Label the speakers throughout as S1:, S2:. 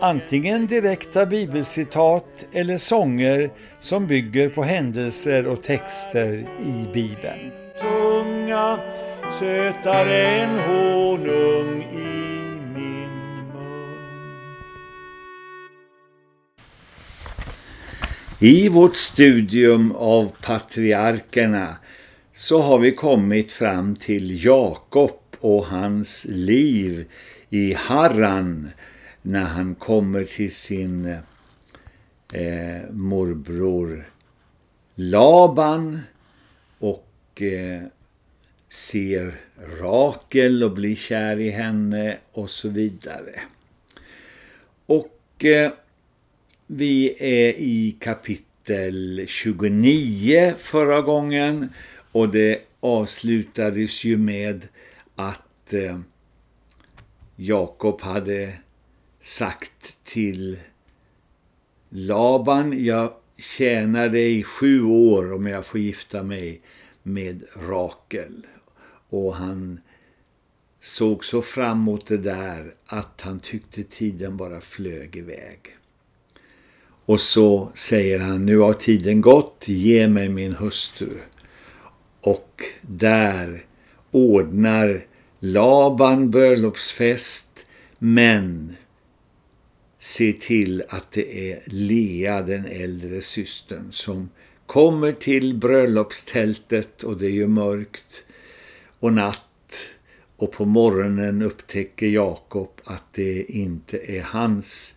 S1: antingen direkta bibelcitat eller sånger som bygger på händelser och texter i Bibeln. Tunga, sötare än honung i min mun. I vårt studium av patriarkerna så har vi kommit fram till Jakob och hans liv i Harran- när han kommer till sin eh, morbror Laban och eh, ser Rakel och blir kär i henne och så vidare. Och eh, vi är i kapitel 29 förra gången och det avslutades ju med att eh, Jakob hade sagt till Laban, jag tjänar dig sju år om jag får gifta mig med Rakel. Och han såg så fram emot det där att han tyckte tiden bara flög iväg. Och så säger han, nu har tiden gått, ge mig min hustru. Och där ordnar Laban bröllopsfest, men se till att det är Lea, den äldre systern, som kommer till bröllopstältet och det är ju mörkt och natt och på morgonen upptäcker Jakob att det inte är hans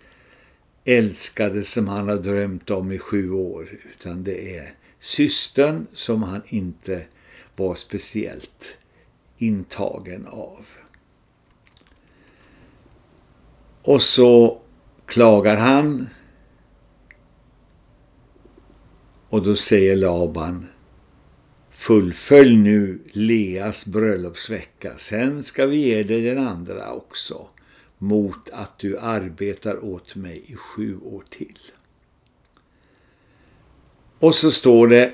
S1: älskade som han har drömt om i sju år utan det är systern som han inte var speciellt intagen av. Och så klagar han. Och då säger Laban, fullfölj nu Leas bröllopsvecka, sen ska vi ge dig den andra också, mot att du arbetar åt mig i sju år till. Och så står det,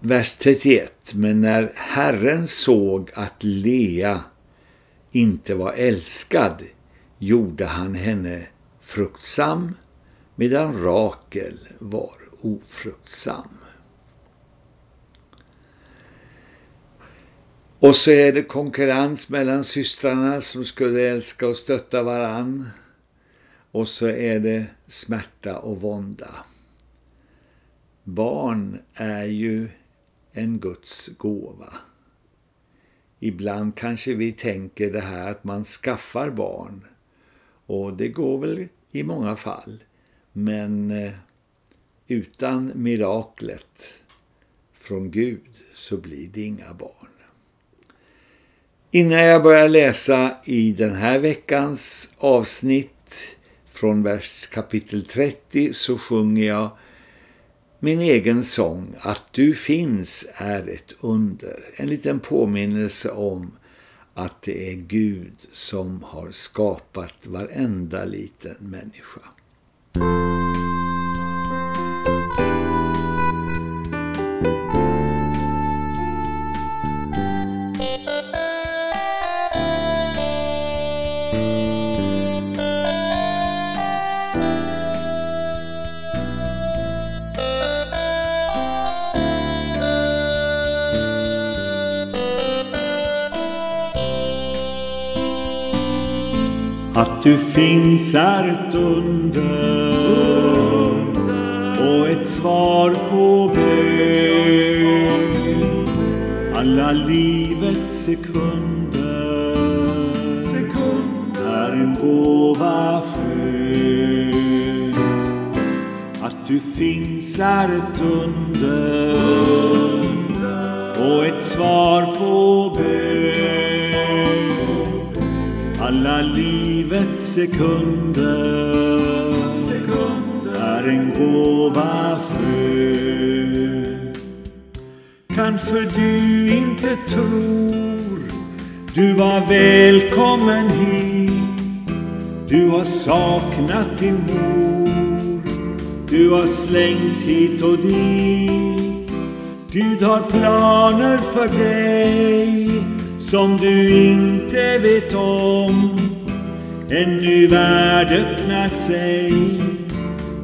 S1: vers 31, men när Herren såg att Lea inte var älskad gjorde han henne fruktsam medan Rakel var ofruktsam. Och så är det konkurrens mellan systrarna som skulle älska och stötta varann. Och så är det smärta och vånda. Barn är ju en Guds gåva. Ibland kanske vi tänker det här att man skaffar barn och det går väl i många fall. Men eh, utan miraklet från Gud så blir det inga barn. Innan jag börjar läsa i den här veckans avsnitt från vers kapitel 30 så sjunger jag min egen sång Att du finns är ett under. En liten påminnelse om att det är Gud som har skapat varenda liten människa. Du finns är ett under och ett svar på bön. Alla livets sekunder, är en gåva skön. Att du finns är ett under och ett svar på bön Alla livets sekunder, är en gåva skön. Kanske du inte tror du var välkommen hit. Du har saknat din mor. Du har slängts hit och dit. Gud har planer för dig som du inte vet om. En ny värld öppnar sig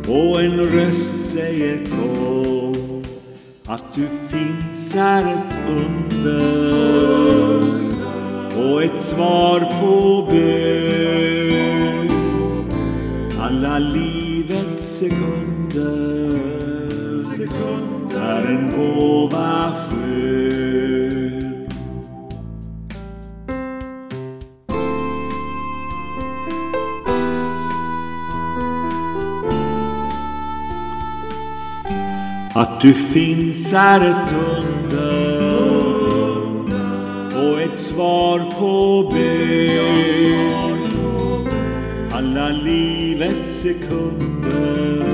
S1: och en röst säger kom. Att du finns är ett under och ett svar på bön. Alla livets sekunder, är en gåva skön. Att du finns är ett under och ett svar på bön. Alla livets sekunder,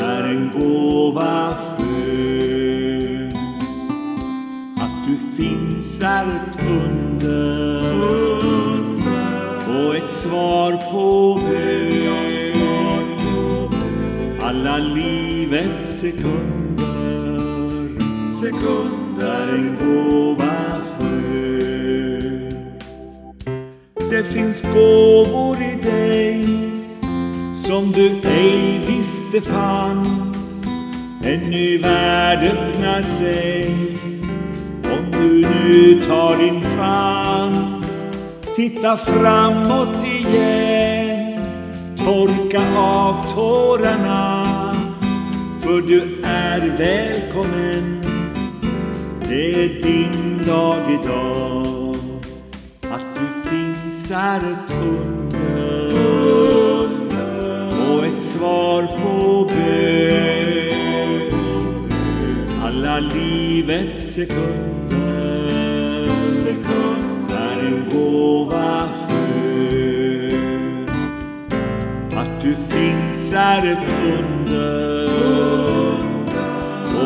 S1: är en gåva skön. Att du finns är ett under och ett svar på bön. Alla livets sekunder, sekunder en gåva skön. Det finns gåvor i dig som du ej visste fanns. En ny värld öppnar sig om du nu tar din chans. Titta framåt igen, torka av tårarna för du är välkommen. Det är din dag idag. Att du finns är ett under och ett svar på bön. Alla livets sekunder, är en gåva skön. Att du finns är ett under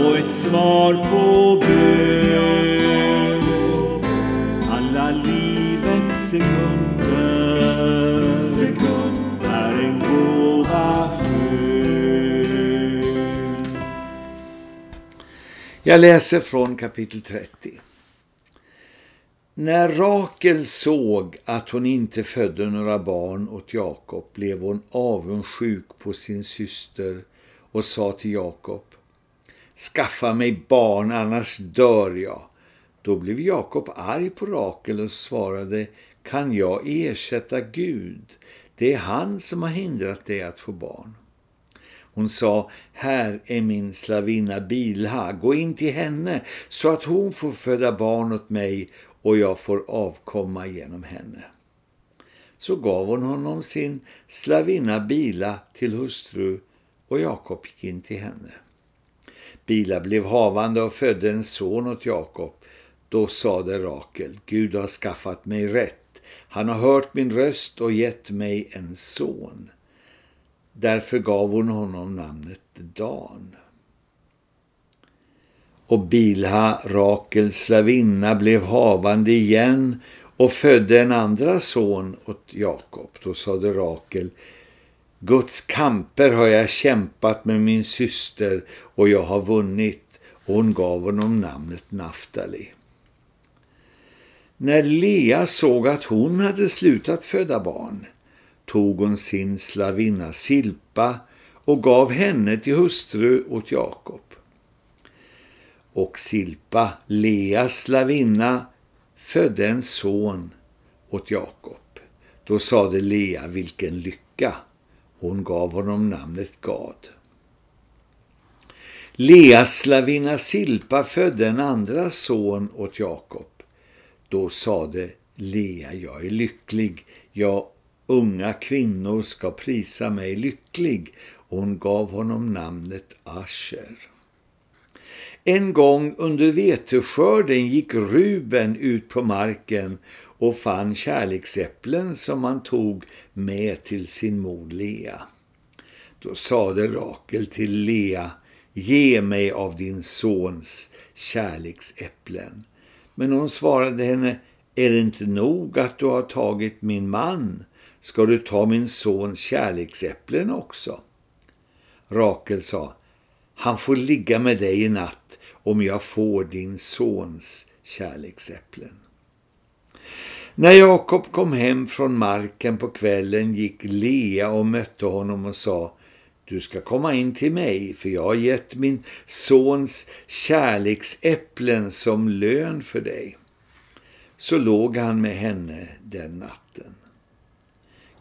S1: och ett svar på bön. Alla livets sekunder, är en gåva skön. Jag läser från kapitel 30. När Rakel såg att hon inte födde några barn åt Jakob blev hon avundsjuk på sin syster och sa till Jakob Skaffa mig barn, annars dör jag. Då blev Jakob arg på Rakel och svarade Kan jag ersätta Gud? Det är han som har hindrat dig att få barn. Hon sa, här är min slavinna Bilha, gå in till henne så att hon får föda barn åt mig och jag får avkomma genom henne. Så gav hon honom sin slavinna Bila till hustru och Jakob gick in till henne. Bila blev havande och födde en son åt Jakob. Då sade Rakel, Gud har skaffat mig rätt. Han har hört min röst och gett mig en son. Därför gav hon honom namnet Dan. Och Bilha, Rakels slavinna, blev havande igen och födde en andra son åt Jakob. Då sade Rakel, Guds kamper har jag kämpat med min syster och jag har vunnit. Och hon gav honom namnet Naftali. När Lea såg att hon hade slutat föda barn tog hon sin slavinna Silpa och gav henne till hustru åt Jakob. Och Silpa, Leas slavinna, födde en son åt Jakob. Då sade Lea vilken lycka. Hon gav honom namnet Gad. Leas slavinna Silpa födde en andra son åt Jakob. Då sade Lea, jag är lycklig, ja, unga kvinnor ska prisa mig lycklig och hon gav honom namnet Asher. En gång under veteskörden gick Ruben ut på marken och fann kärleksäpplen som han tog med till sin mor Lea. Då sade Rakel till Lea, ge mig av din sons kärleksäpplen. Men hon svarade henne, är det inte nog att du har tagit min man? Ska du ta min sons kärleksäpplen också? Rakel sa, han får ligga med dig i natt om jag får din sons kärleksäpplen. När Jakob kom hem från marken på kvällen gick Lea och mötte honom och sa Du ska komma in till mig för jag har gett min sons kärleksäpplen som lön för dig. Så låg han med henne den natten.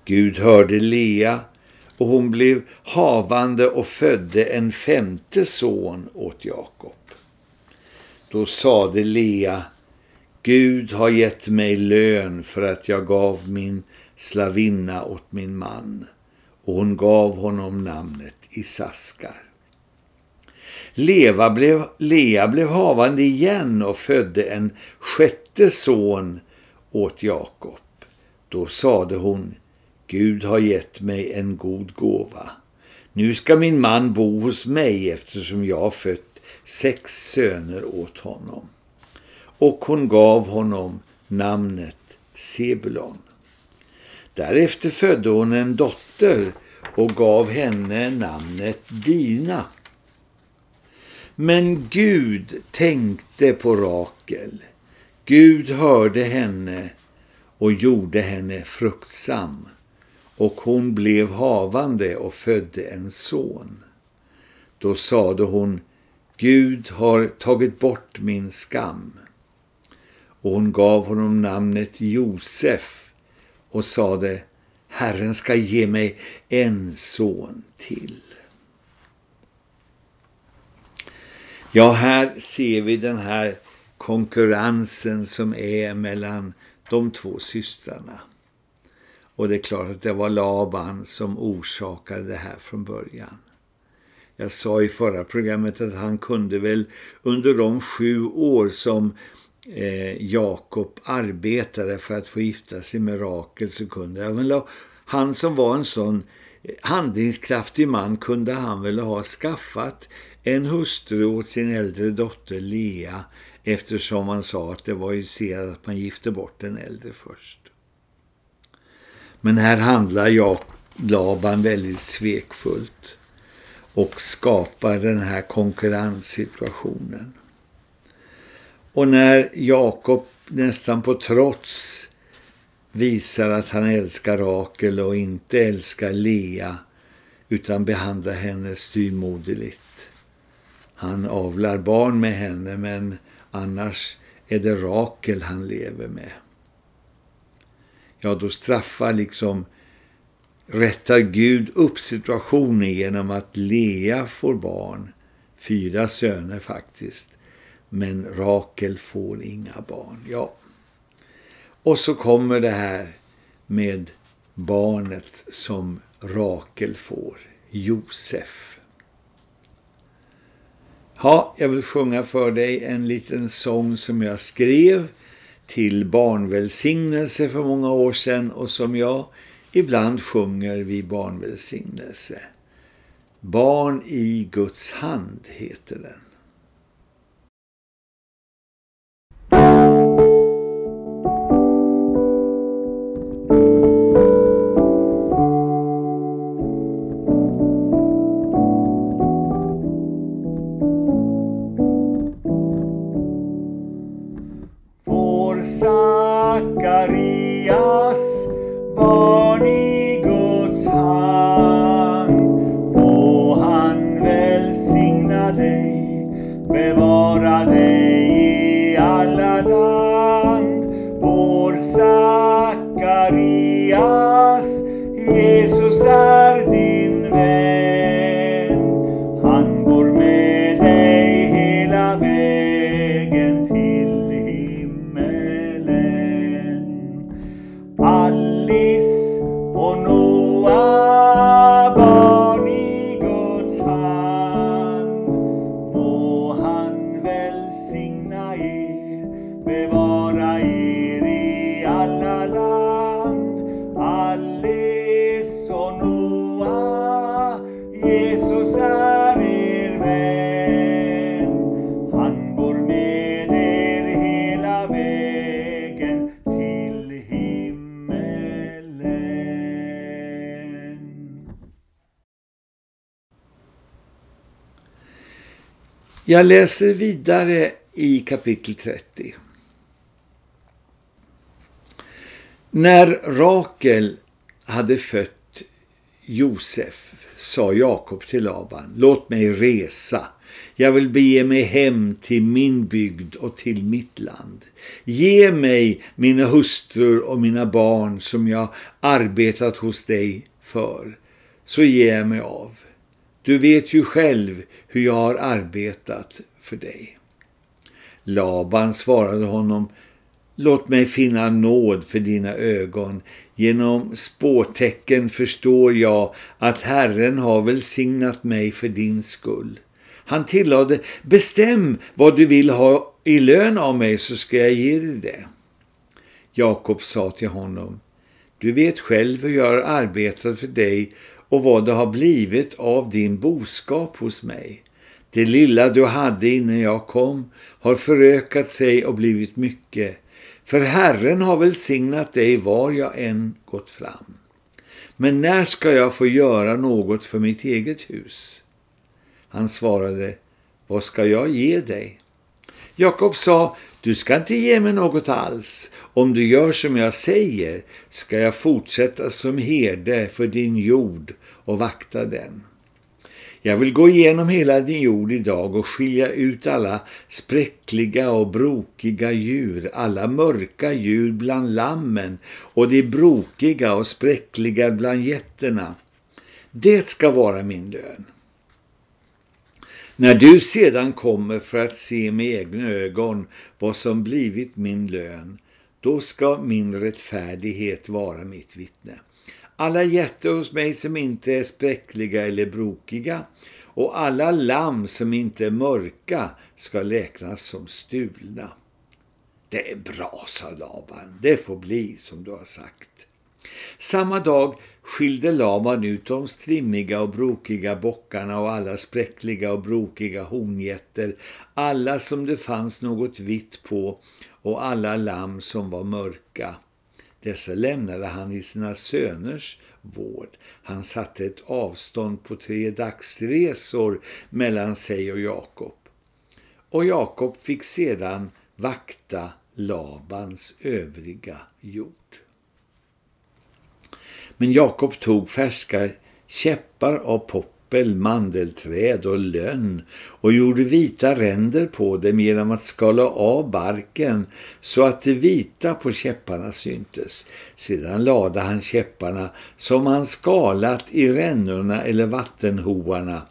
S1: Gud hörde Lea och hon blev havande och födde en femte son åt Jakob. Då sade Lea, Gud har gett mig lön för att jag gav min slavinna åt min man och hon gav honom namnet Isaskar. Leva blev, Lea blev havande igen och födde en sjätte son åt Jakob. Då sade hon, Gud har gett mig en god gåva. Nu ska min man bo hos mig eftersom jag har fött sex söner åt honom. Och hon gav honom namnet Sebulon. Därefter födde hon en dotter och gav henne namnet Dina. Men Gud tänkte på Rakel. Gud hörde henne och gjorde henne fruktsam och hon blev havande och födde en son. Då sade hon, Gud har tagit bort min skam. Och hon gav honom namnet Josef och sade, Herren ska ge mig en son till. Ja, här ser vi den här konkurrensen som är mellan de två systrarna. Och det är klart att det var Laban som orsakade det här från början. Jag sa i förra programmet att han kunde väl under de sju år som eh, Jakob arbetade för att få gifta sig med Rakel så kunde han väl han som var en sån handlingskraftig man kunde han väl ha skaffat en hustru åt sin äldre dotter Lea eftersom man sa att det var ju serat att man gifte bort den äldre först. Men här handlar jag Laban väldigt svekfullt och skapar den här konkurrenssituationen. Och när Jakob nästan på trots visar att han älskar Rakel och inte älskar Lea utan behandlar henne styrmoderligt. Han avlar barn med henne men annars är det Rakel han lever med ja då straffar liksom rättar Gud upp situationen genom att Lea får barn, fyra söner faktiskt, men Rakel får inga barn. Ja. Och så kommer det här med barnet som Rakel får, Josef. Ja, jag vill sjunga för dig en liten sång som jag skrev till barnvälsignelse för många år sedan och som jag ibland sjunger vid barnvälsignelse. Barn i Guds hand heter den. Jag läser vidare i kapitel 30. När Rakel hade fött Josef sa Jakob till Laban, låt mig resa. Jag vill bege mig hem till min bygd och till mitt land. Ge mig mina hustrur och mina barn som jag arbetat hos dig för, så ger jag mig av. Du vet ju själv hur jag har arbetat för dig. Laban svarade honom, låt mig finna nåd för dina ögon. Genom spåtecken förstår jag att Herren har välsignat mig för din skull. Han tillade, bestäm vad du vill ha i lön av mig så ska jag ge dig det. Jakob sa till honom, du vet själv hur jag har arbetat för dig och vad det har blivit av din boskap hos mig. Det lilla du hade innan jag kom har förökat sig och blivit mycket. För Herren har välsignat dig var jag än gått fram. Men när ska jag få göra något för mitt eget hus? Han svarade, vad ska jag ge dig? Jakob sa, du ska inte ge mig något alls. Om du gör som jag säger ska jag fortsätta som herde för din jord och vakta den. Jag vill gå igenom hela din jord idag och skilja ut alla spräckliga och brokiga djur, alla mörka djur bland lammen och de brokiga och spräckliga bland getterna. Det ska vara min lön. När du sedan kommer för att se med egna ögon vad som blivit min lön, då ska min rättfärdighet vara mitt vittne. Alla jätter hos mig som inte är spräckliga eller brokiga och alla lamm som inte är mörka ska räknas som stulna. Det är bra, sa Laban. Det får bli som du har sagt. Samma dag skilde Laban ut de strimmiga och brokiga bockarna och alla spräckliga och brokiga honjätter, alla som det fanns något vitt på och alla lamm som var mörka. Dessa lämnade han i sina söners vård. Han satte ett avstånd på tre dagsresor mellan sig och Jakob. Och Jakob fick sedan vakta Labans övriga jord. Men Jakob tog färska käppar av poppel, mandelträd och lönn och gjorde vita ränder på dem genom att skala av barken så att det vita på käpparna syntes. Sedan lade han käpparna som han skalat i rännorna eller vattenhoarna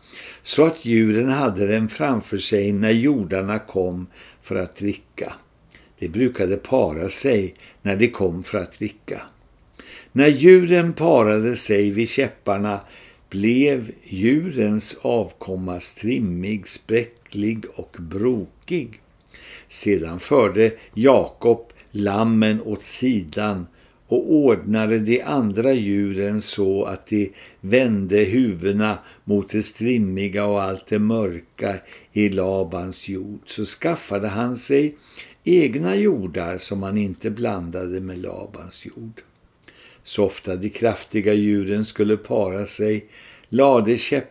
S1: så att djuren hade dem framför sig när jordarna kom för att dricka. De brukade para sig när de kom för att dricka. När djuren parade sig vid käpparna blev djurens avkomma strimmig, spräcklig och brokig. Sedan förde Jakob lammen åt sidan och ordnade de andra djuren så att de vände huvudena mot det strimmiga och allt det mörka i Labans jord. Så skaffade han sig egna jordar som han inte blandade med Labans jord. Så ofta de kraftiga djuren skulle para sig lade käpp,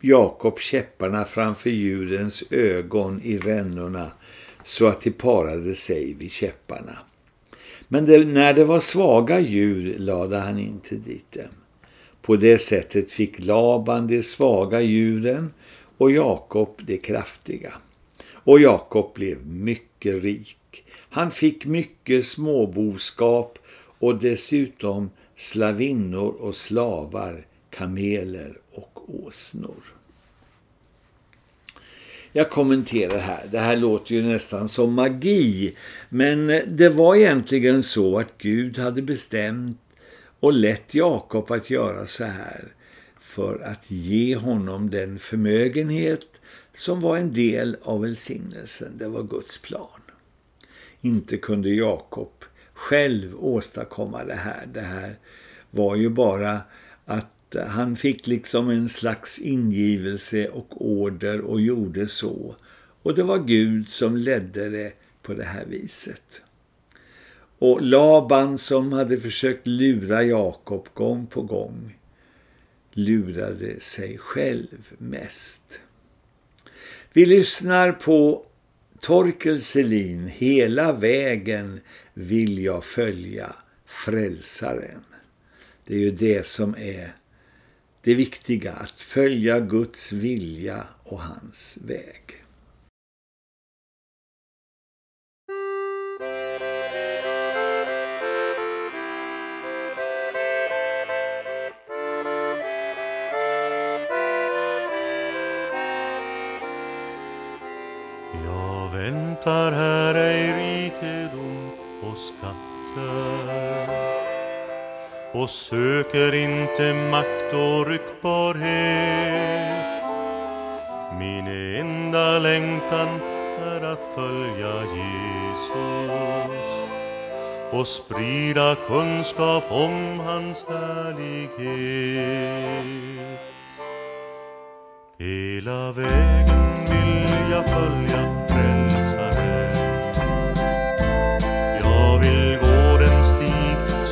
S1: Jakob käpparna framför djurens ögon i rännorna så att de parade sig vid käpparna. Men det, när det var svaga djur lade han inte dit dem. På det sättet fick Laban de svaga djuren och Jakob de kraftiga. Och Jakob blev mycket rik. Han fick mycket småboskap och dessutom slavinnor och slavar, kameler och åsnor. Jag kommenterar här, det här låter ju nästan som magi, men det var egentligen så att Gud hade bestämt och lett Jakob att göra så här för att ge honom den förmögenhet som var en del av välsignelsen. Det var Guds plan. inte kunde Jakob själv åstadkomma det här. Det här var ju bara att han fick liksom en slags ingivelse och order och gjorde så. Och det var Gud som ledde det på det här viset. Och Laban som hade försökt lura Jakob gång på gång lurade sig själv mest. Vi lyssnar på Torkel Selin, hela vägen vill jag följa frälsaren. Det är ju det som är det viktiga, att följa Guds vilja och hans väg.
S2: Väntar här ej rikedom och skatter och söker inte makt och ryktbarhet. Min enda längtan är att följa Jesus och sprida kunskap om hans härlighet. Hela vägen vill jag följa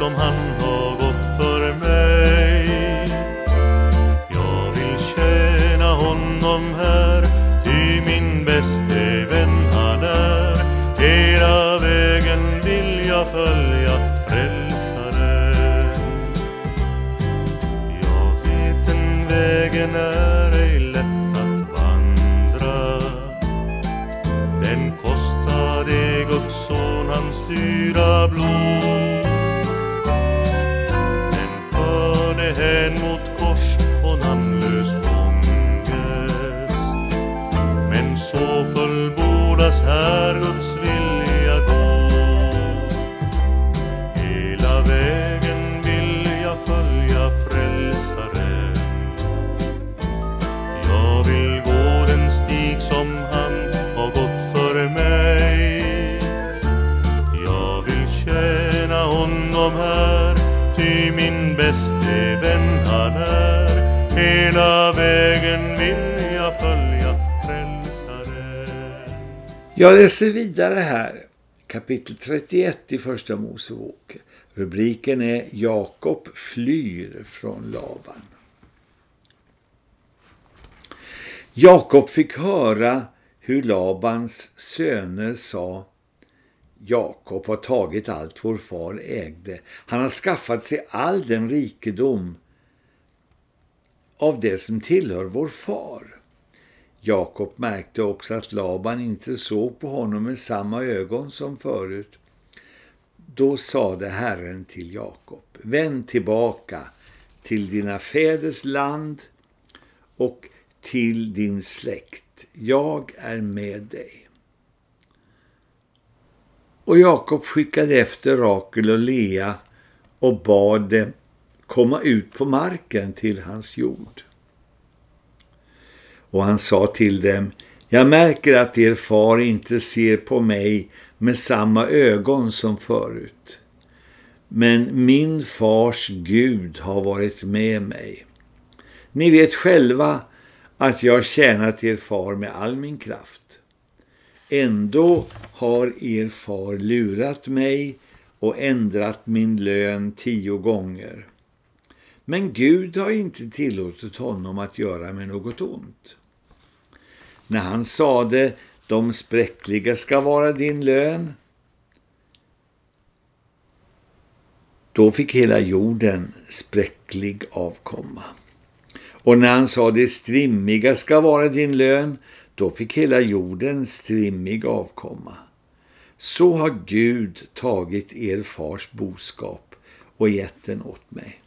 S2: som han
S1: Jag läser vidare här, kapitel 31 i första Mosebok. Rubriken är Jakob flyr från Laban. Jakob fick höra hur Labans söner sa Jakob har tagit allt vår far ägde. Han har skaffat sig all den rikedom av det som tillhör vår far. Jakob märkte också att Laban inte såg på honom med samma ögon som förut. Då sade Herren till Jakob, vänd tillbaka till dina fäders land och till din släkt. Jag är med dig. Och Jakob skickade efter Rakel och Lea och bad dem komma ut på marken till hans jord. Och han sa till dem, jag märker att er far inte ser på mig med samma ögon som förut. Men min fars Gud har varit med mig. Ni vet själva att jag tjänat er far med all min kraft. Ändå har er far lurat mig och ändrat min lön tio gånger. Men Gud har inte tillåtit honom att göra mig något ont. När han sade, de spräckliga ska vara din lön, då fick hela jorden spräcklig avkomma. Och när han sa, det strimmiga ska vara din lön, då fick hela jorden strimmig avkomma. Så har Gud tagit er fars boskap och gett den åt mig.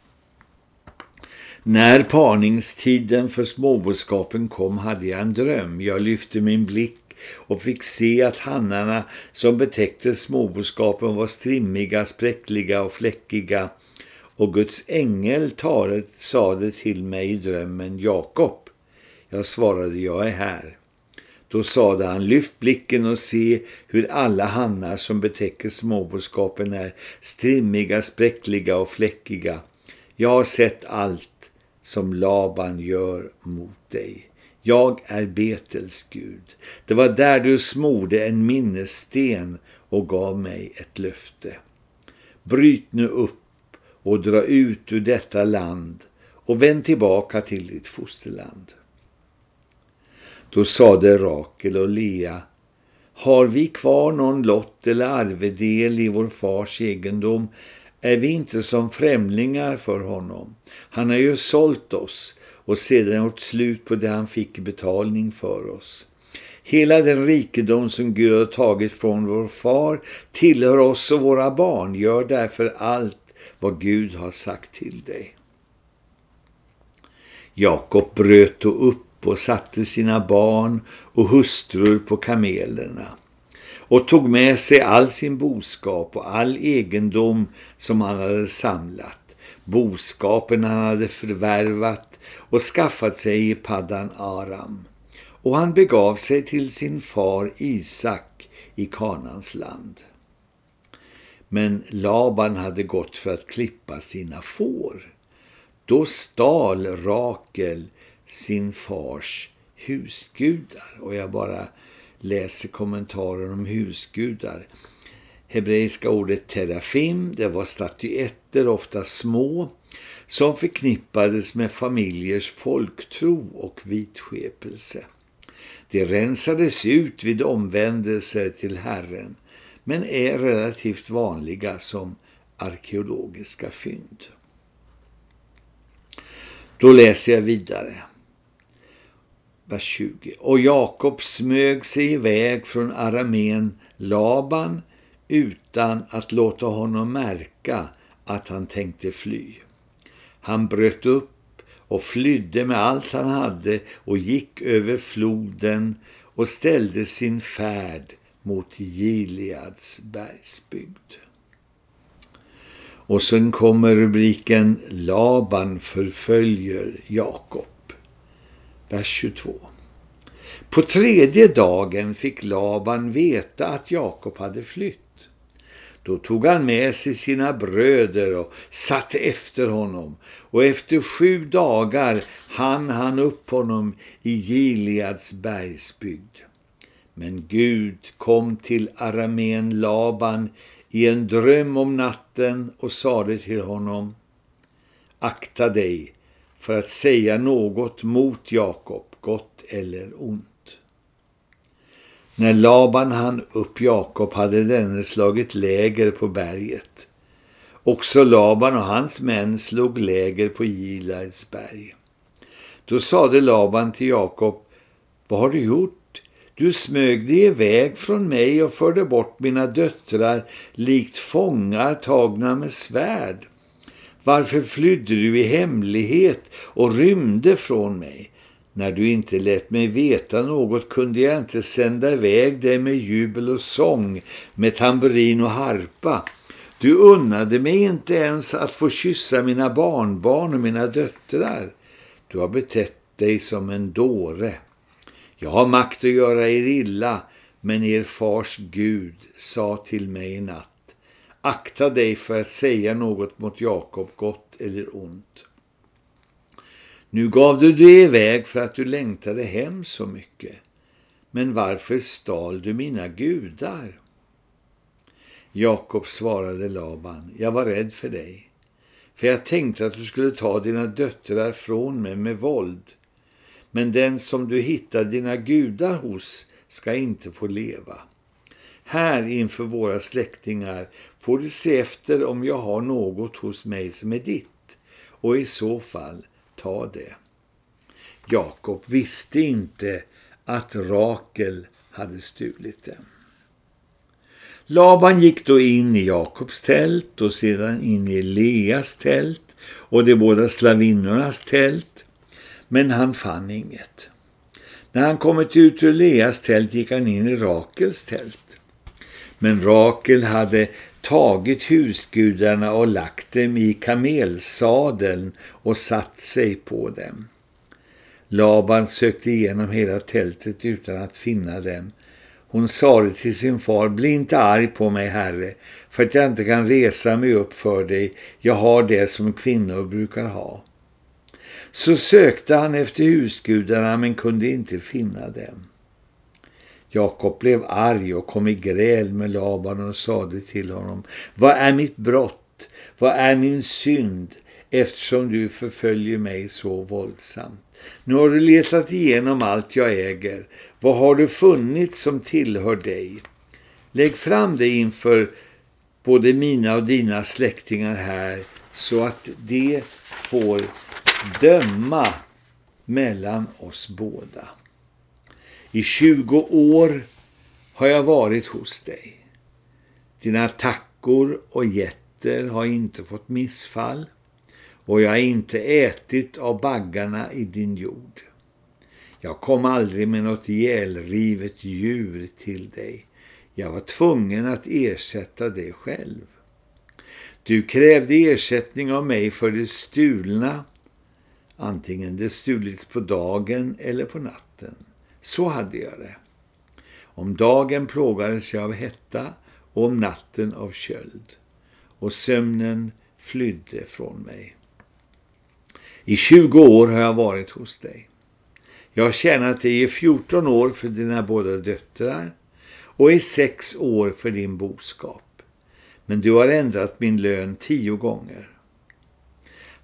S1: När parningstiden för småboskapen kom hade jag en dröm. Jag lyfte min blick och fick se att hannarna som betäckte småboskapen var strimmiga, spräckliga och fläckiga. Och Guds ängel talet sade till mig i drömmen Jakob. Jag svarade, jag är här. Då sade han, lyft blicken och se hur alla hannar som betäcker småboskapen är strimmiga, spräckliga och fläckiga. Jag har sett allt som Laban gör mot dig. Jag är Betels Gud. Det var där du smorde en minnessten och gav mig ett löfte. Bryt nu upp och dra ut ur detta land och vänd tillbaka till ditt fosterland. Då sade Rakel och Lea, har vi kvar någon lott eller arvedel i vår fars egendom är vi inte som främlingar för honom. Han har ju sålt oss och sedan gjort slut på det han fick i betalning för oss. Hela den rikedom som Gud har tagit från vår far tillhör oss och våra barn. Gör därför allt vad Gud har sagt till dig. Jakob bröt då upp och satte sina barn och hustrur på kamelerna och tog med sig all sin boskap och all egendom som han hade samlat, boskapen han hade förvärvat och skaffat sig i Paddan Aram. Och han begav sig till sin far Isak i Kanans land. Men Laban hade gått för att klippa sina får. Då stal Rakel sin fars husgudar. Och jag bara läser kommentarer om husgudar. Hebreiska ordet terafim, det var statyetter, ofta små, som förknippades med familjers folktro och vitskepelse. Det rensades ut vid omvändelser till Herren, men är relativt vanliga som arkeologiska fynd. Då läser jag vidare. Vers 20. Och Jakob smög sig iväg från aramén Laban utan att låta honom märka att han tänkte fly. Han bröt upp och flydde med allt han hade och gick över floden och ställde sin färd mot Gileads bergsbygd. Och sen kommer rubriken Laban förföljer Jakob. Vers 22. På tredje dagen fick Laban veta att Jakob hade flytt. Då tog han med sig sina bröder och satte efter honom. Och efter sju dagar hann han upp honom i Gileads bergsbygd. Men Gud kom till aramén Laban i en dröm om natten och sade till honom Akta dig för att säga något mot Jakob, gott eller ont. När Laban hann upp Jakob hade denne slagit läger på berget. Också Laban och hans män slog läger på Gilaids berg. Då sade Laban till Jakob, vad har du gjort? Du smög dig iväg från mig och förde bort mina döttrar likt fångar tagna med svärd. Varför flydde du i hemlighet och rymde från mig? När du inte lät mig veta något kunde jag inte sända iväg dig med jubel och sång, med tamburin och harpa. Du unnade mig inte ens att få kyssa mina barnbarn och mina döttrar. Du har betett dig som en dåre. Jag har makt att göra er illa, men er fars Gud sa till mig i natt. Akta dig för att säga något mot Jakob, gott eller ont. Nu gav du dig iväg för att du längtade hem så mycket. Men varför stal du mina gudar? Jakob svarade Laban, jag var rädd för dig. För jag tänkte att du skulle ta dina döttrar från mig med våld. Men den som du hittar dina gudar hos ska inte få leva. Här inför våra släktingar får du se efter om jag har något hos mig som är ditt. Och i så fall ta det. Jakob visste inte att Rakel hade stulit det. Laban gick då in i Jakobs tält och sedan in i Leas tält och de båda slavinnornas tält, men han fann inget. När han kommit ut ur Leas tält gick han in i Rakels tält. Men Rakel hade tagit husgudarna och lagt dem i kamelsadeln och satt sig på dem. Laban sökte igenom hela tältet utan att finna dem. Hon sade till sin far, bli inte arg på mig herre, för att jag inte kan resa mig upp för dig. Jag har det som kvinnor brukar ha. Så sökte han efter husgudarna men kunde inte finna dem. Jakob blev arg och kom i gräl med Laban och sade till honom, vad är mitt brott? Vad är min synd eftersom du förföljer mig så våldsamt? Nu har du letat igenom allt jag äger. Vad har du funnit som tillhör dig? Lägg fram det inför både mina och dina släktingar här så att de får döma mellan oss båda. I 20 år har jag varit hos dig. Dina tackor och jätter har inte fått missfall och jag har inte ätit av baggarna i din jord. Jag kom aldrig med något ihjälrivet djur till dig. Jag var tvungen att ersätta det själv. Du krävde ersättning av mig för det stulna, antingen det stulits på dagen eller på natten. Så hade jag det. Om dagen plågades jag av hetta och om natten av köld. Och sömnen flydde från mig. I 20 år har jag varit hos dig. Jag har tjänat dig i 14 år för dina båda döttrar och i sex år för din boskap. Men du har ändrat min lön tio gånger.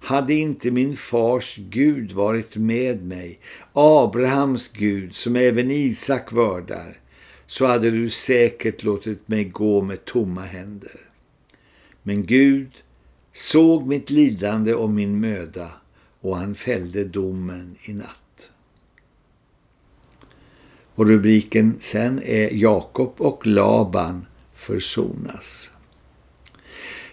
S1: Hade inte min fars Gud varit med mig, Abrahams Gud som även Isak vördar, så hade du säkert låtit mig gå med tomma händer. Men Gud såg mitt lidande och min möda och han fällde domen i natt. Och rubriken sen är Jakob och Laban försonas.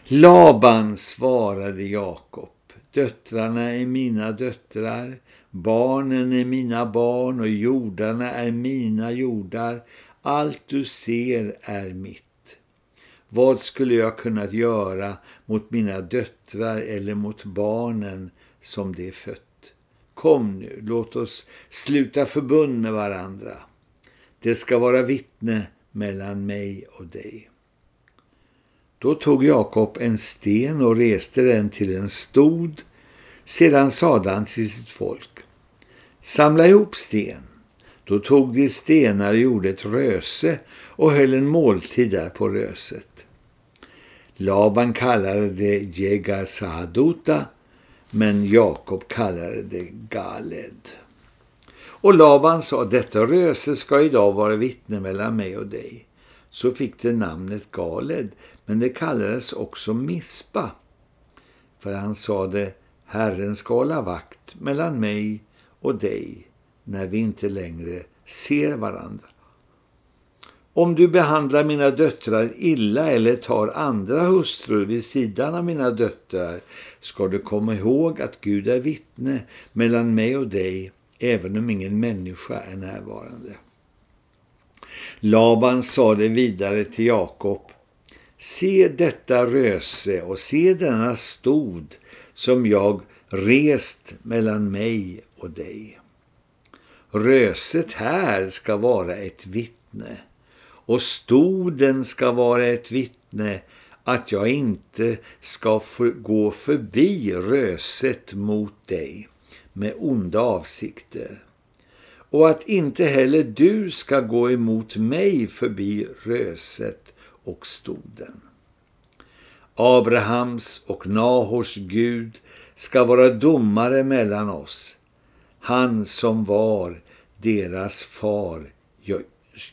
S1: Laban svarade Jakob, döttrarna är mina döttrar, barnen är mina barn och jordarna är mina jordar, allt du ser är mitt. Vad skulle jag kunnat göra mot mina döttrar eller mot barnen som det är fött. Kom nu, låt oss sluta förbund med varandra. Det ska vara vittne mellan mig och dig. Då tog Jakob en sten och reste den till en stod. Sedan sade han till sitt folk, samla ihop sten. Då tog de stenar och gjorde ett röse och höll en måltid där på röset. Laban kallade det Jegasaduta men Jakob kallade det Galed. Och Laban sa, detta röse ska idag vara vittne mellan mig och dig. Så fick det namnet Galed, men det kallades också Mispa. För han sade Herren ska hålla vakt mellan mig och dig när vi inte längre ser varandra. Om du behandlar mina döttrar illa eller tar andra hustrur vid sidan av mina döttrar ska du komma ihåg att Gud är vittne mellan mig och dig även om ingen människa är närvarande. Laban sade vidare till Jakob Se detta röse och se denna stod som jag rest mellan mig och dig. Röset här ska vara ett vittne och stoden ska vara ett vittne att jag inte ska för, gå förbi röset mot dig med onda avsikter och att inte heller du ska gå emot mig förbi röset och stoden. Abrahams och Nahors Gud ska vara domare mellan oss, han som var deras far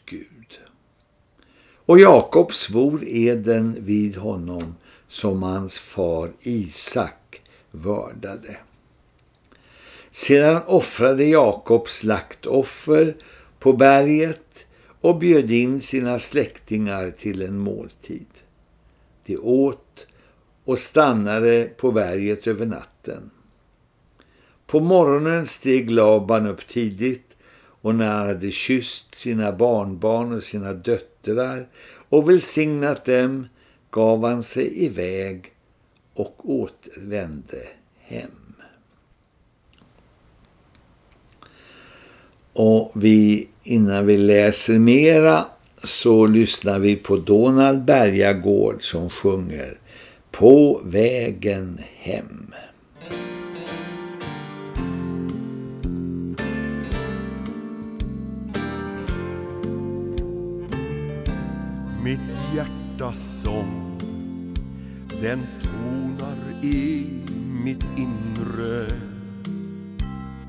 S1: Gud. Och Jakob svor eden vid honom som hans far Isak vördade. Sedan offrade Jakob slaktoffer på berget och bjöd in sina släktingar till en måltid. De åt och stannade på berget över natten. På morgonen steg Laban upp tidigt och när han hade kysst sina barnbarn och sina döttrar och välsignat dem gav han sig iväg och återvände hem. Och vi, innan vi läser mera så lyssnar vi på Donald Bergagård som sjunger På vägen hem.
S3: Mitt hjärtas sång den tonar i mitt inre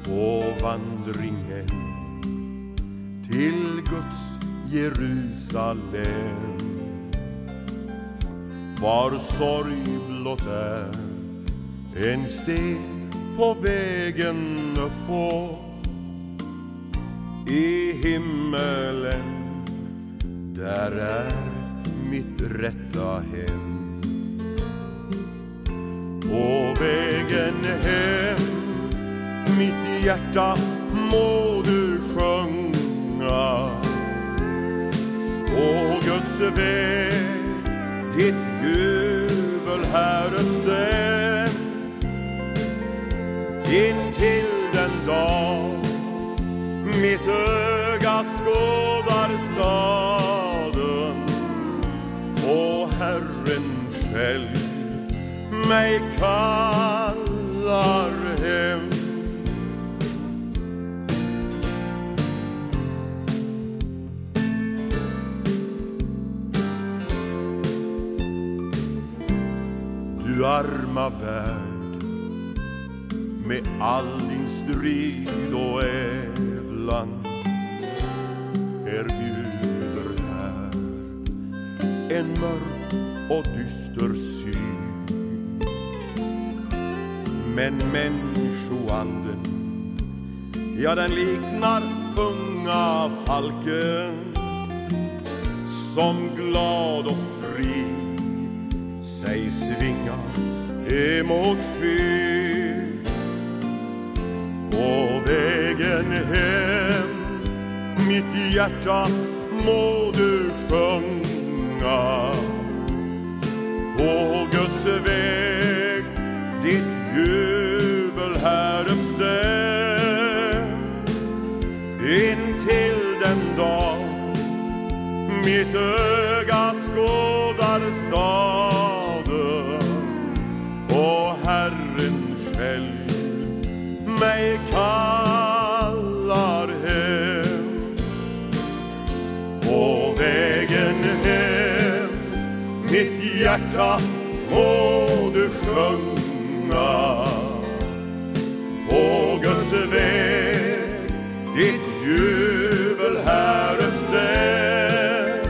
S3: på vandringen till Guds Jerusalem. Var sorg blott är en steg på vägen uppåt. I himmelen där är mitt rätta hem. På vägen hem mitt hjärta må du På väg. Ditt jubel Herrens den Intill den dag mitt öga skådar staden. Och Herren själv mig kallar Du arma värld med all din strid och ävlan erbjuder här en mörk och dyster syn. Men människoanden, ja den liknar unga falken som glad och mig svinga emot fyr. På vägen hem mitt hjärta hjärta må du sjunga. På Guds väg ditt jubel Herrens väg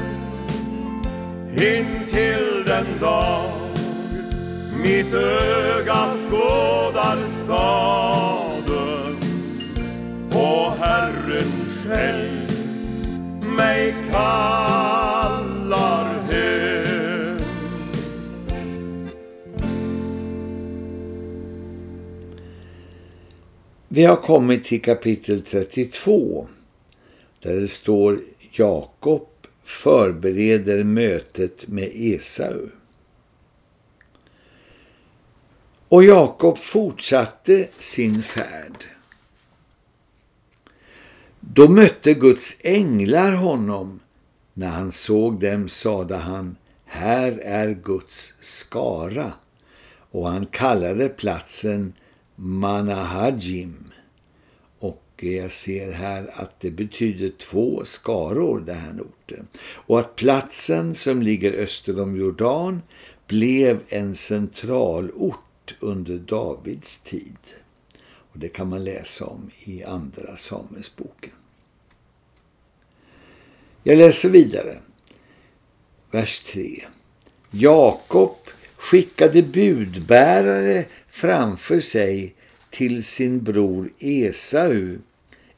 S3: in Intill den dag mitt öga skådar staden och Herren själv.
S1: Vi har kommit till kapitel 32 där det står Jakob förbereder mötet med Esau. Och Jakob fortsatte sin färd. Då mötte Guds änglar honom. När han såg dem sade han, här är Guds skara. Och han kallade platsen Manahajim. Och jag ser här att det betyder två skaror, det här orten. Och att platsen som ligger öster om Jordan blev en centralort under Davids tid. Och det kan man läsa om i andra Samuelsboken. Jag läser vidare. Vers 3. Jakob skickade budbärare framför sig till sin bror Esau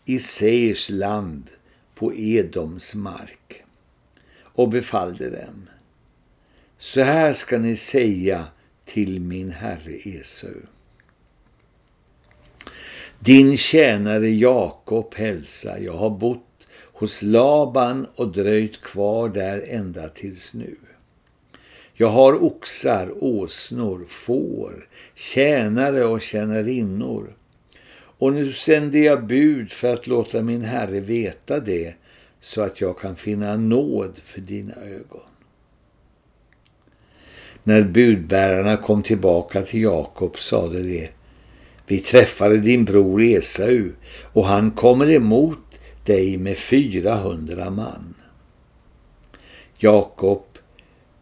S1: i Seirs land på Edoms mark och befallde dem. Så här ska ni säga till min herre Esau. Din tjänare Jakob hälsa, jag har bott hos Laban och dröjt kvar där ända tills nu. Jag har oxar, åsnor, får, tjänare och tjänarinnor. Och nu sänder jag bud för att låta min herre veta det så att jag kan finna nåd för dina ögon. När budbärarna kom tillbaka till Jakob sade de Vi träffade din bror Esau och han kommer emot dig med 400 man. Jakob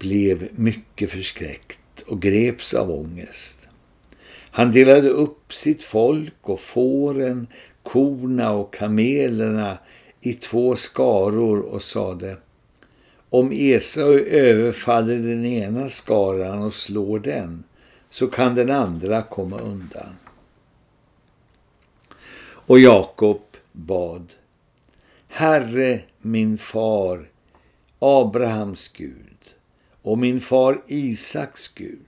S1: blev mycket förskräckt och greps av ångest. Han delade upp sitt folk och fåren, korna och kamelerna i två skaror och sade Om Esau överfaller den ena skaran och slår den så kan den andra komma undan. Och Jakob bad Herre min far Abrahams Gud och min far Isaks Gud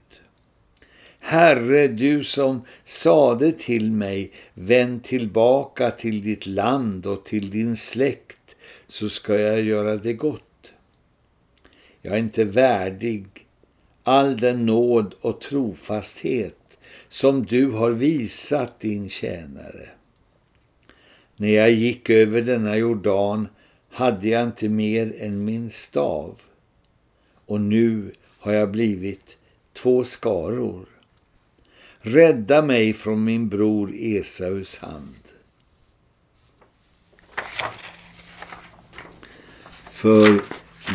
S1: Herre, du som sade till mig, vänd tillbaka till ditt land och till din släkt, så ska jag göra det gott. Jag är inte värdig all den nåd och trofasthet som du har visat din tjänare. När jag gick över denna Jordan hade jag inte mer än min stav, och nu har jag blivit två skaror. Rädda mig från min bror Esaus hand. För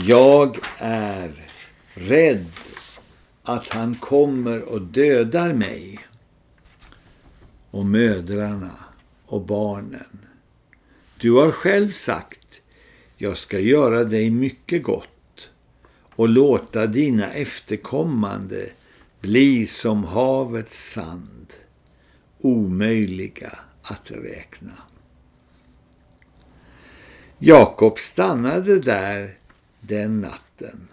S1: jag är rädd att han kommer och dödar mig och mödrarna och barnen. Du har själv sagt, jag ska göra dig mycket gott och låta dina efterkommande bli som havets sand, omöjliga att räkna. Jakob stannade där den natten.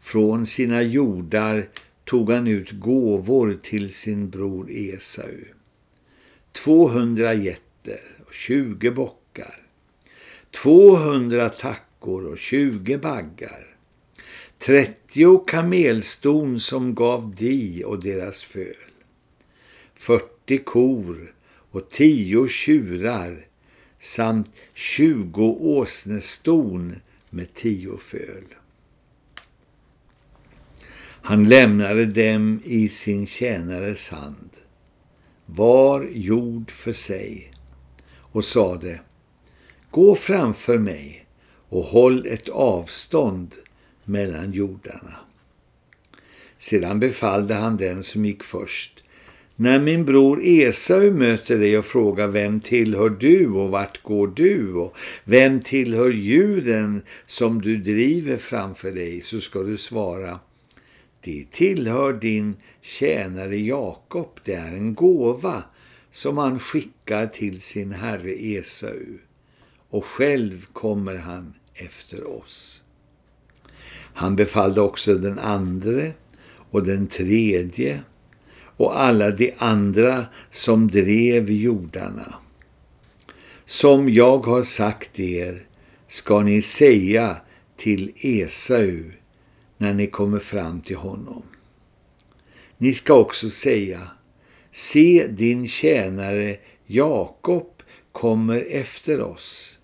S1: Från sina jordar tog han ut gåvor till sin bror Esau. 200 getter och 20 bockar. 200 tackor och 20 baggar. 30 kamelston som gav di och deras föl. 40 kor och tio tjurar samt 20 åsneston med tio föl. Han lämnade dem i sin tjänares hand, var jord för sig, och sade, gå framför mig och håll ett avstånd mellan jordarna. Sedan befallde han den som gick först. När min bror Esau möter dig och frågar vem tillhör du och vart går du och vem tillhör djuren som du driver framför dig så ska du svara det tillhör din tjänare Jakob, det är en gåva som han skickar till sin herre Esau och själv kommer han efter oss. Han befallde också den andre och den tredje och alla de andra som drev jordarna. Som jag har sagt er ska ni säga till Esau när ni kommer fram till honom. Ni ska också säga, se din tjänare Jakob kommer efter oss.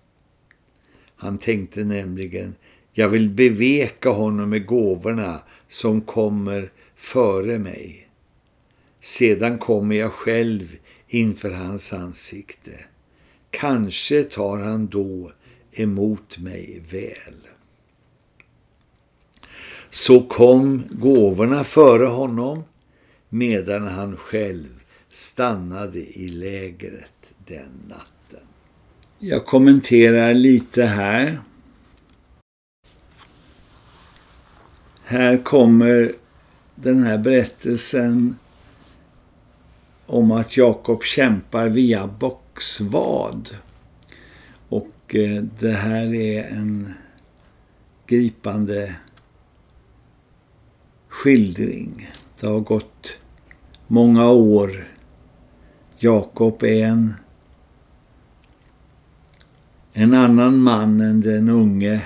S1: Han tänkte nämligen, jag vill beveka honom med gåvorna som kommer före mig. Sedan kommer jag själv inför hans ansikte. Kanske tar han då emot mig väl. Så kom gåvorna före honom medan han själv stannade i lägret den natten. Jag kommenterar lite här. Här kommer den här berättelsen om att Jakob kämpar via boxvad. Och eh, det här är en gripande skildring. Det har gått många år. Jakob är en, en annan man än den unge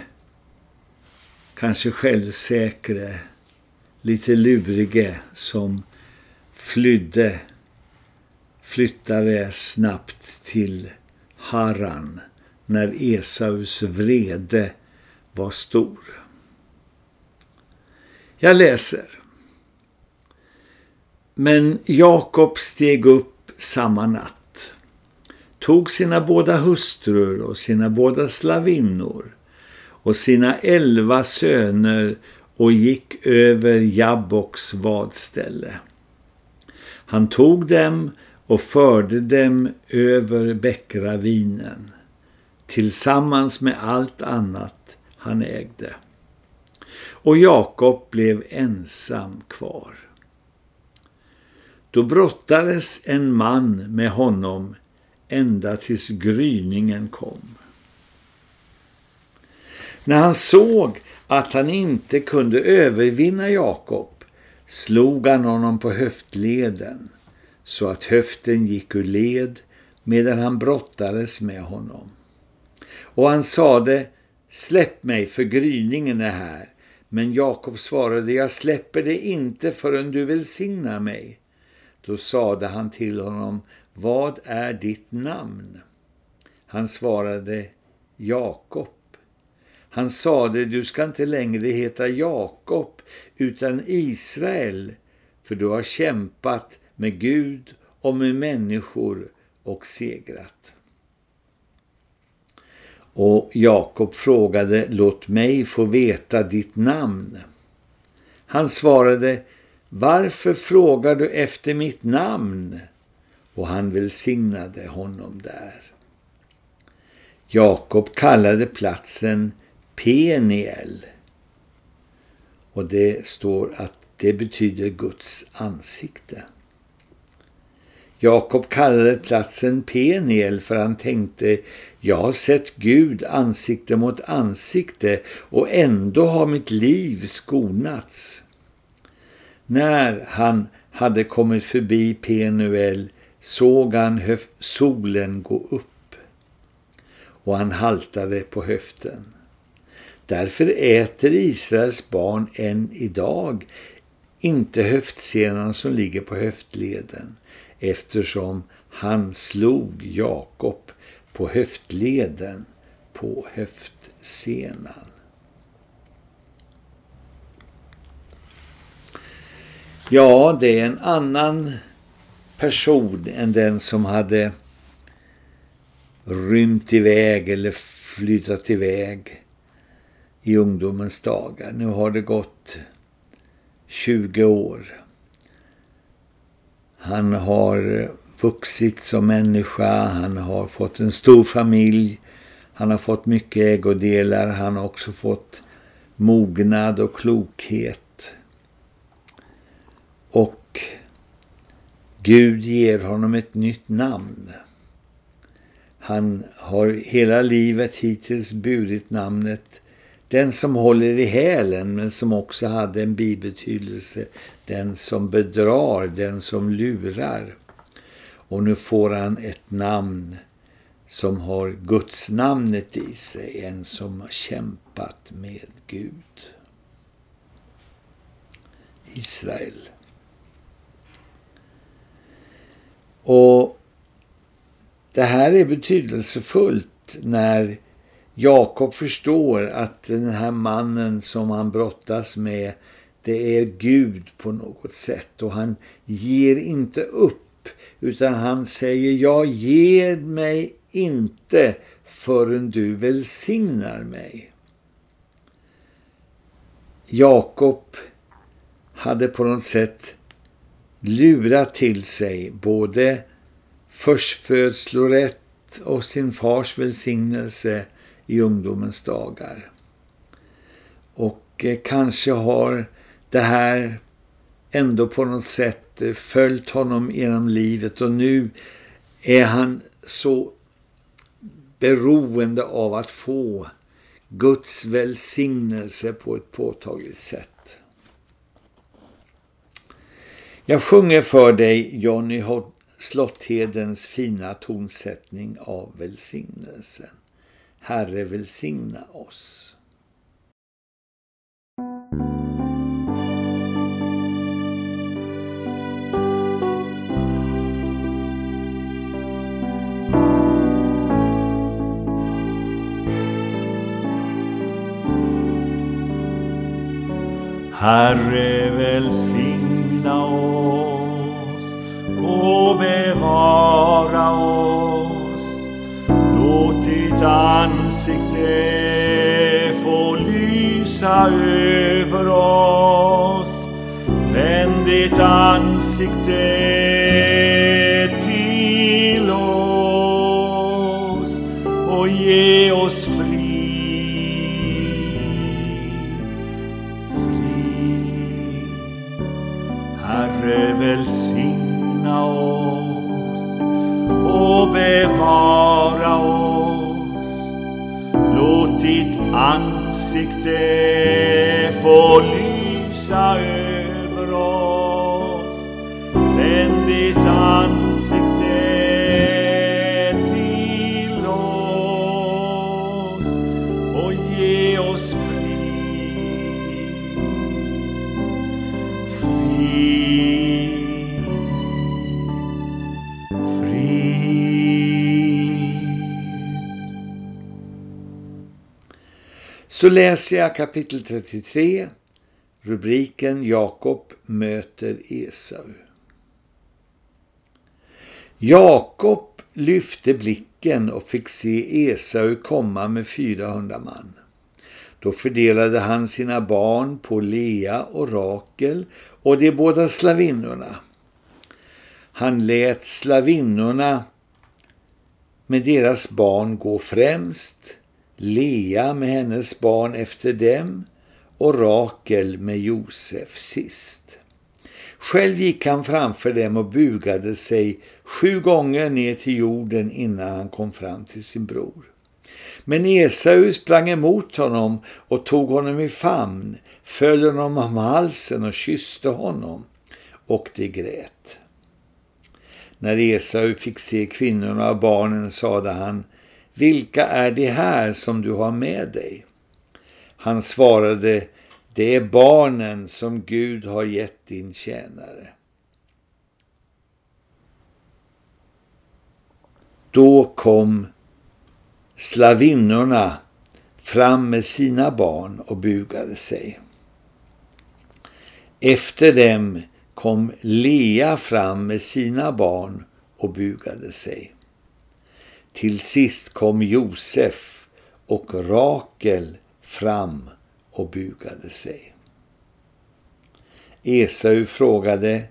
S1: kanske självsäkre, lite lurige som flydde flyttade snabbt till Haran när Esaus vrede var stor. Jag läser. Men Jakob steg upp samma natt, tog sina båda hustrur och sina båda slavinnor och sina elva söner och gick över Jabboks vadställe. Han tog dem och förde dem över bäckravinen tillsammans med allt annat han ägde. Och Jakob blev ensam kvar. Då brottades en man med honom ända tills gryningen kom. När han såg att han inte kunde övervinna Jakob slog han honom på höftleden så att höften gick ur led medan han brottades med honom. Och han sade, släpp mig för gryningen är här. Men Jakob svarade, jag släpper det inte förrän du välsignar mig. Då sade han till honom, vad är ditt namn? Han svarade, Jakob. Han sade, du ska inte längre heta Jakob utan Israel, för du har kämpat med Gud och med människor och segrat. Och Jakob frågade, låt mig få veta ditt namn. Han svarade, varför frågar du efter mitt namn? Och han välsignade honom där. Jakob kallade platsen Peniel. Och det står att det betyder Guds ansikte. Jakob kallade platsen Peniel för han tänkte jag har sett Gud ansikte mot ansikte och ändå har mitt liv skonats. När han hade kommit förbi Penuel såg han solen gå upp och han haltade på höften. Därför äter Israels barn än idag inte höftsenan som ligger på höftleden eftersom han slog Jakob på höftleden på höftsenan. Ja, det är en annan person än den som hade rymt iväg eller flyttat iväg i ungdomens dagar. Nu har det gått 20 år. Han har vuxit som människa, han har fått en stor familj, han har fått mycket ägodelar, han har också fått mognad och klokhet. Och Gud ger honom ett nytt namn. Han har hela livet hittills burit namnet den som håller i hälen men som också hade en bibetydelse. Den som bedrar, den som lurar. Och nu får han ett namn som har Guds namnet i sig. En som har kämpat med Gud. Israel. Och det här är betydelsefullt när Jakob förstår att den här mannen som han brottas med det är Gud på något sätt och han ger inte upp utan han säger jag ger mig inte förrän du välsignar mig. Jakob hade på något sätt lurat till sig både förstfödslorätt och sin fars välsignelse i ungdomens dagar. Och eh, kanske har det här ändå på något sätt eh, följt honom genom livet och nu är han så beroende av att få Guds välsignelse på ett påtagligt sätt. Jag sjunger för dig Johnny Slotthedens fina tonsättning av välsignelsen. Herre välsigna oss.
S3: Herre välsigna oss ditt ansikte få lysa över oss. Vänd ditt ansikte till oss och ge oss frid. Frid. Herre välsigna oss och bevara ansikte får lysa över oss. Vänd ditt ansikte
S1: Så läser jag kapitel 33, rubriken Jakob möter Esau. Jakob lyfte blicken och fick se Esau komma med 400 man. Då fördelade han sina barn på Lea och Rakel och de båda slavinnorna. Han lät slavinnorna med deras barn gå främst, Lea med hennes barn efter dem och Rakel med Josef sist. Själv gick han framför dem och bugade sig sju gånger ner till jorden innan han kom fram till sin bror. Men Esau sprang emot honom och tog honom i famn, föll honom om halsen och kysste honom, och de grät. När Esau fick se kvinnorna och barnen sade han, vilka är de här som du har med dig? Han svarade, det är barnen som Gud har gett din tjänare. Då kom slavinnorna fram med sina barn och bugade sig. Efter dem kom Lea fram med sina barn och bugade sig. Till sist kom Josef och Rakel fram och bugade sig. Esau frågade,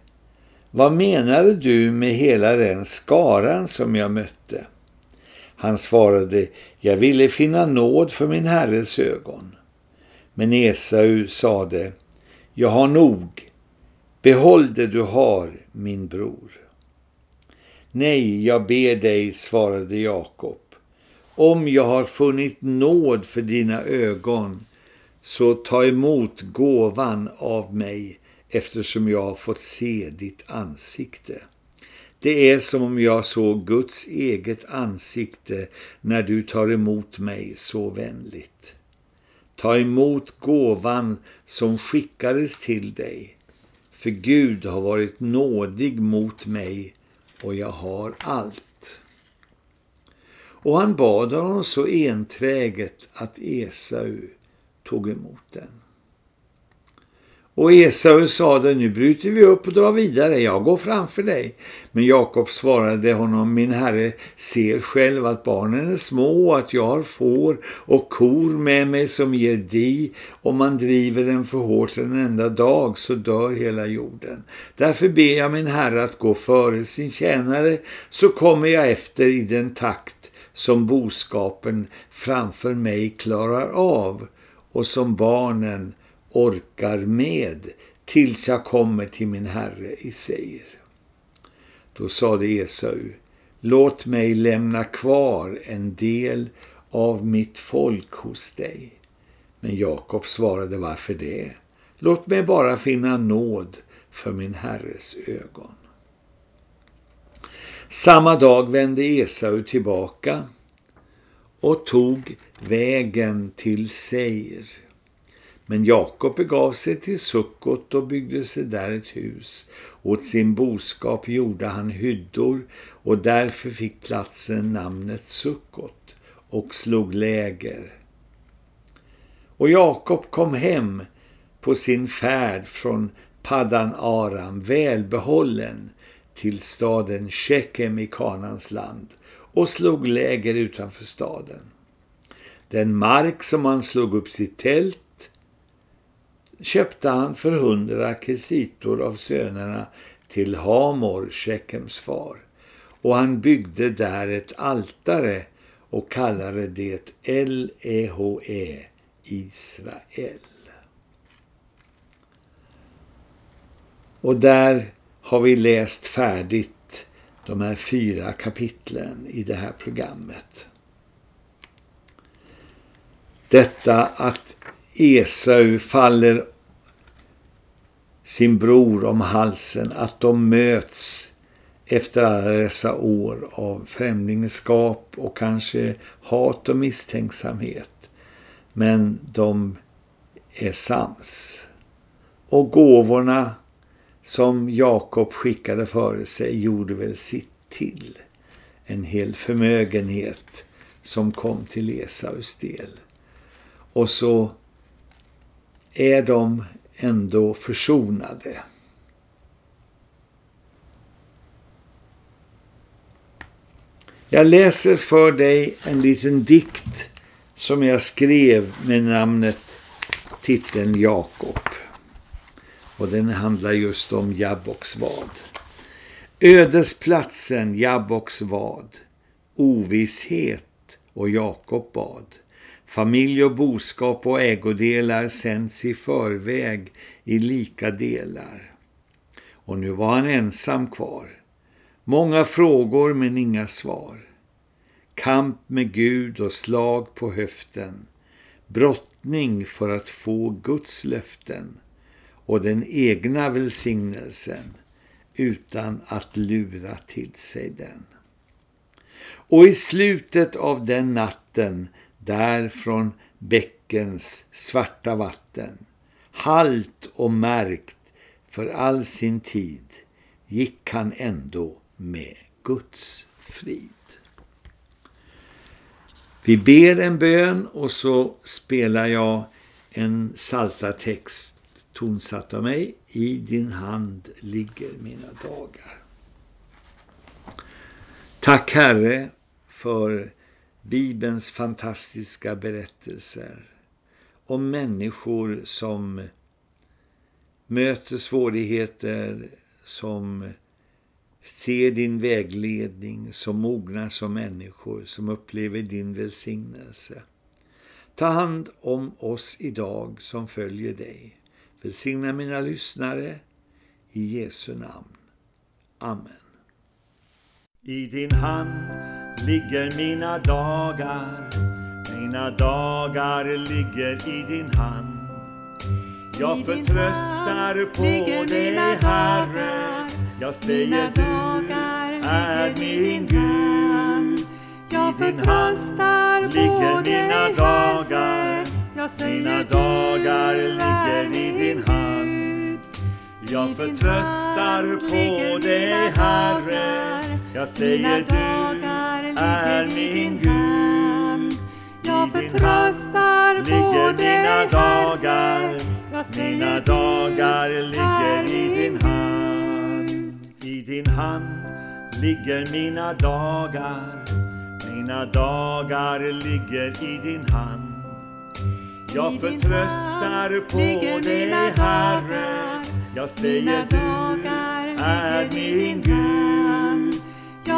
S1: vad menade du med hela den skaran som jag mötte? Han svarade, jag ville finna nåd för min herres ögon. Men Esau sade, jag har nog, behåll det du har, min bror. Nej, jag ber dig, svarade Jakob, om jag har funnit nåd för dina ögon, så ta emot gåvan av mig eftersom jag har fått se ditt ansikte. Det är som om jag såg Guds eget ansikte när du tar emot mig så vänligt. Ta emot gåvan som skickades till dig, för Gud har varit nådig mot mig och jag har allt. Och han bad honom så enträget att Esau tog emot den. Och Esau sade, nu bryter vi upp och drar vidare, jag går framför dig. Men Jakob svarade honom, min herre ser själv att barnen är små och att jag har får och kor med mig som ger di. Om man driver den för hårt en enda dag så dör hela jorden. Därför ber jag min herre att gå före sin tjänare så kommer jag efter i den takt som boskapen framför mig klarar av och som barnen orkar med tills jag kommer till min herre i Seir. Då sade Esau, låt mig lämna kvar en del av mitt folk hos dig. Men Jakob svarade, varför det? Låt mig bara finna nåd för min herres ögon. Samma dag vände Esau tillbaka och tog vägen till Seir. Men Jakob begav sig till Sukkot och byggde sig där ett hus. Åt sin boskap gjorde han hyddor och därför fick platsen namnet Sukkot och slog läger. Och Jakob kom hem på sin färd från Paddan Aram välbehållen till staden Shekem i Kanans land och slog läger utanför staden. Den mark som han slog upp sitt tält köpte han för hundra kesitor av sönerna till Hamor, Shekems far. Och han byggde där ett altare och kallade det L-E-H-E, Israel. Och där har vi läst färdigt de här fyra kapitlen i det här programmet. Detta att Esau faller sin bror om halsen, att de möts efter alla dessa år av främlingskap och kanske hat och misstänksamhet. Men de är sams. Och gåvorna som Jakob skickade före sig gjorde väl sitt till. En hel förmögenhet som kom till Esaus del. Och så är de ändå försonade. Jag läser för dig en liten dikt som jag skrev med namnet titeln Jakob. Och den handlar just om Jabboksvad. Ödesplatsen Jabboksvad, ovisshet och Jakob bad. Familj och boskap och ägodelar sänds i förväg i lika delar. Och nu var han ensam kvar. Många frågor men inga svar. Kamp med Gud och slag på höften. Brottning för att få Guds löften och den egna välsignelsen utan att lura till sig den. Och i slutet av den natten där från bäckens svarta vatten halt och märkt för all sin tid gick han ändå med Guds frid. Vi ber en bön och så spelar jag en salta text tonsatt av mig. I din hand ligger mina dagar. Tack Herre för Bibelns fantastiska berättelser om människor som möter svårigheter, som ser din vägledning, som mognar som människor, som upplever din välsignelse. Ta hand om oss idag som följer dig. Välsigna mina lyssnare i Jesu namn. Amen.
S4: I din hand ligger mina dagar. Mina dagar ligger i din hand. Jag förtröstar på dig, Herre. Jag säger du är min Gud.
S5: Jag förtröstar på dig, Herre.
S4: Jag säger mina dagar ligger i din hand. Jag förtröstar på dig, Herre jag säger du är min Gud.
S5: Jag förtröstar på dig,
S4: dina dagar. Mina dagar ligger i din hand. I din hand ligger mina dagar. Mina dagar ligger i din hand. Jag förtröstar på dig, Herre. Jag säger du är min Gud.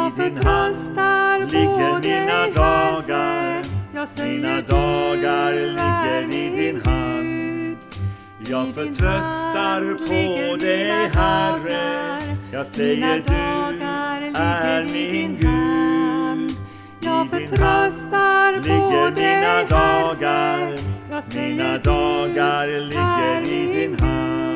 S5: Jag förtröstar
S4: på dig, dina dagar. Jag säger dagar ligger i din hand. Jag förtröstar på dig, Herre. Jag säger du är min Gud.
S5: Jag förtröstar på dig,
S4: dina dagar. Mina dagar ligger i din hand.